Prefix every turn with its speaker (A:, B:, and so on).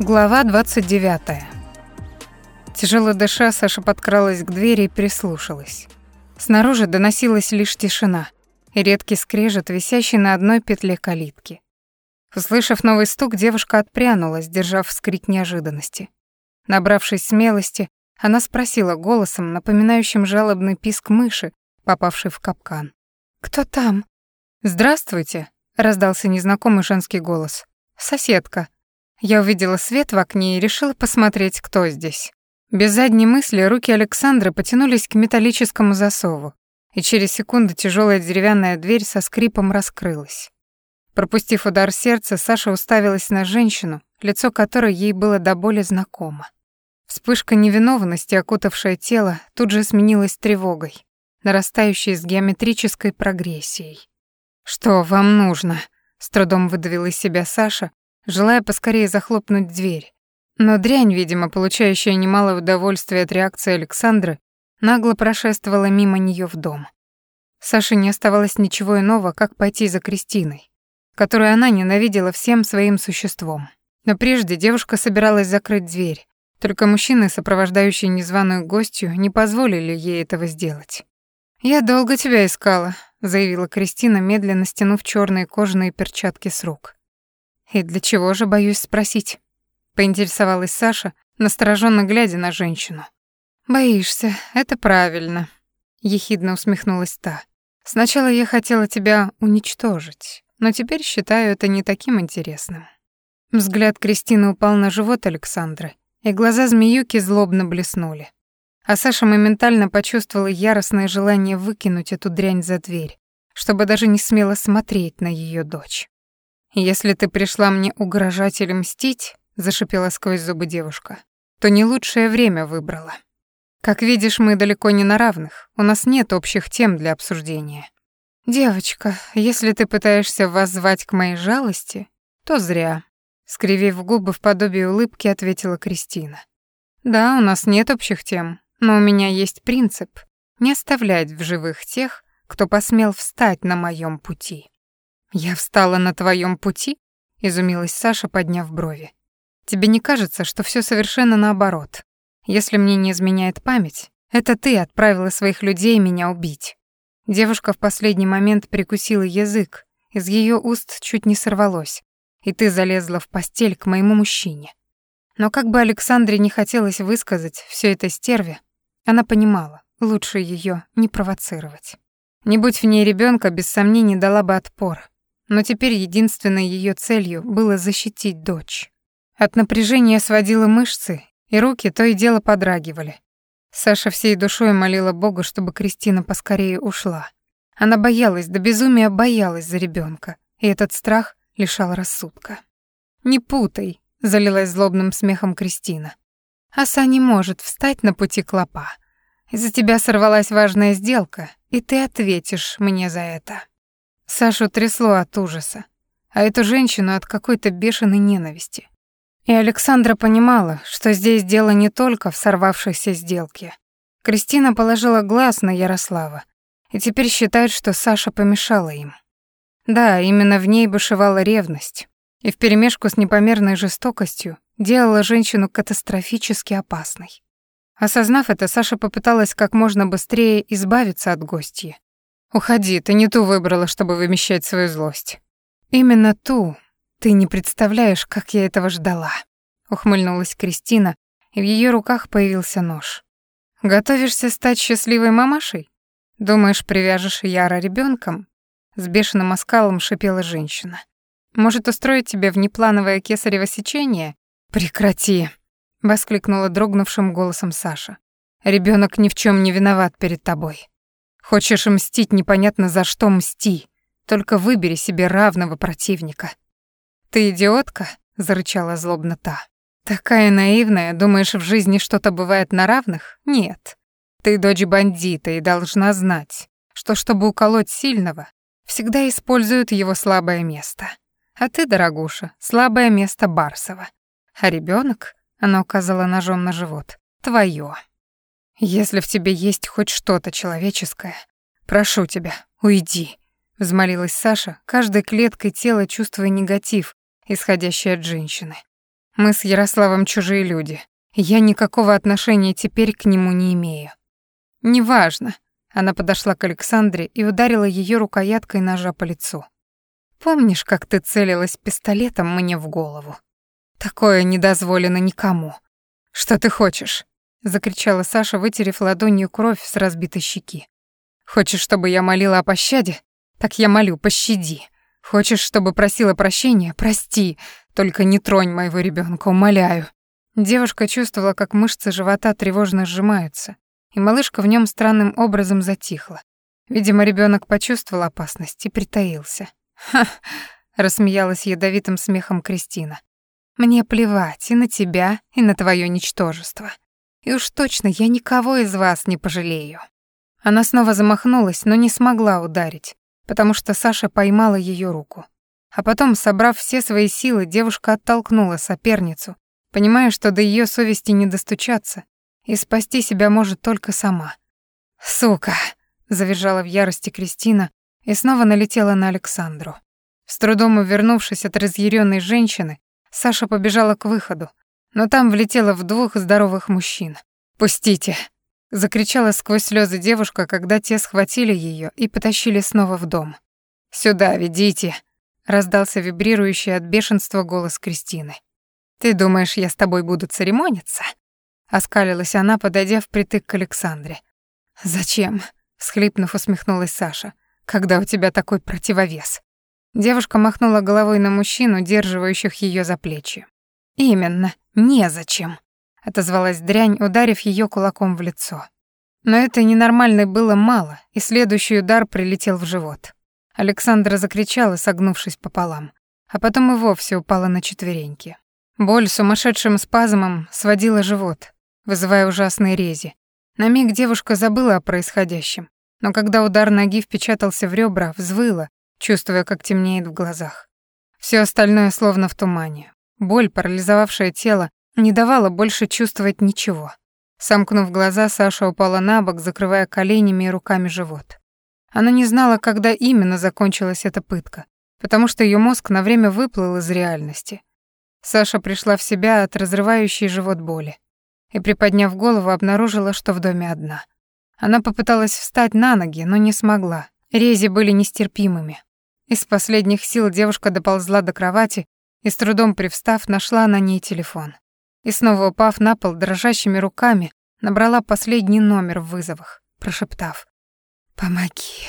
A: Глава 29. Тяжело дыша, Саша подкралась к двери и прислушалась. Снаружи доносилась лишь тишина и редкий скрежет, висящий на одной петле калитки. Услышав новый стук, девушка отпрянула, сдержав вскрик неожиданности. Набравшись смелости, она спросила голосом, напоминающим жалобный писк мыши, попавшей в капкан. «Кто там?» «Здравствуйте», — раздался незнакомый женский голос. «Соседка», я увидела свет в окне и решила посмотреть, кто здесь. Без задней мысли руки Александры потянулись к металлическому засову, и через секунду тяжелая деревянная дверь со скрипом раскрылась. Пропустив удар сердца, Саша уставилась на женщину, лицо которой ей было до боли знакомо. Вспышка невиновности, окутавшая тело, тут же сменилась тревогой, нарастающей с геометрической прогрессией. «Что вам нужно?» — с трудом выдавила из себя Саша, желая поскорее захлопнуть дверь. Но дрянь, видимо, получающая немало удовольствия от реакции Александры, нагло прошествовала мимо нее в дом. Саше не оставалось ничего иного, как пойти за Кристиной, которую она ненавидела всем своим существом. Но прежде девушка собиралась закрыть дверь, только мужчины, сопровождающие незваную гостью, не позволили ей этого сделать. «Я долго тебя искала», — заявила Кристина, медленно стянув черные кожаные перчатки с рук. «И для чего же, боюсь спросить?» — поинтересовалась Саша, настороженно глядя на женщину. «Боишься, это правильно», — ехидно усмехнулась та. «Сначала я хотела тебя уничтожить, но теперь считаю это не таким интересным». Взгляд Кристины упал на живот Александры, и глаза змеюки злобно блеснули. А Саша моментально почувствовала яростное желание выкинуть эту дрянь за дверь, чтобы даже не смело смотреть на ее дочь. «Если ты пришла мне угрожать или мстить», — зашипела сквозь зубы девушка, «то не лучшее время выбрала. Как видишь, мы далеко не на равных, у нас нет общих тем для обсуждения. Девочка, если ты пытаешься воззвать к моей жалости, то зря», — скривив губы в подобии улыбки, ответила Кристина. «Да, у нас нет общих тем, но у меня есть принцип — не оставлять в живых тех, кто посмел встать на моем пути». «Я встала на твоем пути?» — изумилась Саша, подняв брови. «Тебе не кажется, что все совершенно наоборот? Если мне не изменяет память, это ты отправила своих людей меня убить». Девушка в последний момент прикусила язык, из ее уст чуть не сорвалось, и ты залезла в постель к моему мужчине. Но как бы Александре не хотелось высказать все это стерве, она понимала, лучше ее не провоцировать. Не будь в ней ребенка, без сомнений дала бы отпор, но теперь единственной ее целью было защитить дочь. От напряжения сводила мышцы, и руки то и дело подрагивали. Саша всей душой молила Бога, чтобы Кристина поскорее ушла. Она боялась, до безумия боялась за ребенка, и этот страх лишал рассудка. «Не путай», — залилась злобным смехом Кристина. «Оса не может встать на пути клопа. Из-за тебя сорвалась важная сделка, и ты ответишь мне за это». Сашу трясло от ужаса, а эту женщину от какой-то бешеной ненависти. И Александра понимала, что здесь дело не только в сорвавшейся сделке. Кристина положила глаз на Ярослава и теперь считает, что Саша помешала им. Да, именно в ней бушевала ревность, и вперемешку с непомерной жестокостью делала женщину катастрофически опасной. Осознав это, Саша попыталась как можно быстрее избавиться от гостья, «Уходи, ты не ту выбрала, чтобы вымещать свою злость». «Именно ту. Ты не представляешь, как я этого ждала», — ухмыльнулась Кристина, и в ее руках появился нож. «Готовишься стать счастливой мамашей? Думаешь, привяжешь Яра ребенком? С бешеным оскалом шипела женщина. «Может, устроить тебе внеплановое кесарево сечение?» «Прекрати!» — воскликнула дрогнувшим голосом Саша. Ребенок ни в чем не виноват перед тобой. Хочешь мстить непонятно за что мсти. Только выбери себе равного противника. Ты идиотка, зарычала злобно та. Такая наивная, думаешь, в жизни что-то бывает на равных? Нет. Ты дочь бандита и должна знать, что чтобы уколоть сильного, всегда используют его слабое место. А ты, дорогуша, слабое место Барсова. А ребенок, она указала ножом на живот, твое. «Если в тебе есть хоть что-то человеческое, прошу тебя, уйди», — взмолилась Саша, каждой клеткой тела чувствуя негатив, исходящий от женщины. Мы с Ярославом чужие люди. Я никакого отношения теперь к нему не имею. Неважно. Она подошла к Александре и ударила ее рукояткой ножа по лицу. Помнишь, как ты целилась пистолетом мне в голову? Такое не дозволено никому. Что ты хочешь? Закричала Саша, вытерев ладонью кровь с разбитой щеки. Хочешь, чтобы я молила о пощаде? Так я молю, пощади. Хочешь, чтобы просила прощения? Прости. Только не тронь моего ребенка, умоляю. Девушка чувствовала, как мышцы живота тревожно сжимаются, и малышка в нем странным образом затихла. Видимо, ребенок почувствовал опасность и притаился. «Ха!» — рассмеялась ядовитым смехом Кристина. «Мне плевать и на тебя, и на твое ничтожество. И уж точно я никого из вас не пожалею». Она снова замахнулась, но не смогла ударить, потому что Саша поймала ее руку. А потом, собрав все свои силы, девушка оттолкнула соперницу, понимая, что до ее совести не достучаться, и спасти себя может только сама. «Сука!» — завизжала в ярости Кристина и снова налетела на Александру. С трудом увернувшись от разъяренной женщины, Саша побежала к выходу, но там влетела в двух здоровых мужчин. «Пустите!» — закричала сквозь слезы девушка, когда те схватили ее и потащили снова в дом. «Сюда ведите!» — раздался вибрирующий от бешенства голос Кристины. «Ты думаешь, я с тобой буду церемониться?» — оскалилась она, подойдя впритык к Александре. «Зачем?» — всхлипнув, усмехнулась Саша. «Когда у тебя такой противовес?» Девушка махнула головой на мужчин, удерживающих ее за плечи. «Именно, незачем», — отозвалась дрянь, ударив ее кулаком в лицо. Но это ненормальной было мало, и следующий удар прилетел в живот. Александра закричала, согнувшись пополам, а потом и вовсе упала на четвереньки. Боль сумасшедшим спазмом сводила живот, вызывая ужасные рези. На миг девушка забыла о происходящем, но когда удар ноги впечатался в ребра, взвыла, чувствуя, как темнеет в глазах. Все остальное словно в тумане. Боль, парализовавшая тело, не давала больше чувствовать ничего. Сомкнув глаза, Саша упала на бок, закрывая коленями и руками живот. Она не знала, когда именно закончилась эта пытка, потому что ее мозг на время выплыл из реальности. Саша пришла в себя от разрывающей живот боли и, приподняв голову, обнаружила, что в доме одна. Она попыталась встать на ноги, но не смогла. Рези были нестерпимыми. Из последних сил девушка доползла до кровати и, с трудом привстав, нашла на ней телефон. И снова упав на пол дрожащими руками, набрала последний номер в вызовах, прошептав «Помоги».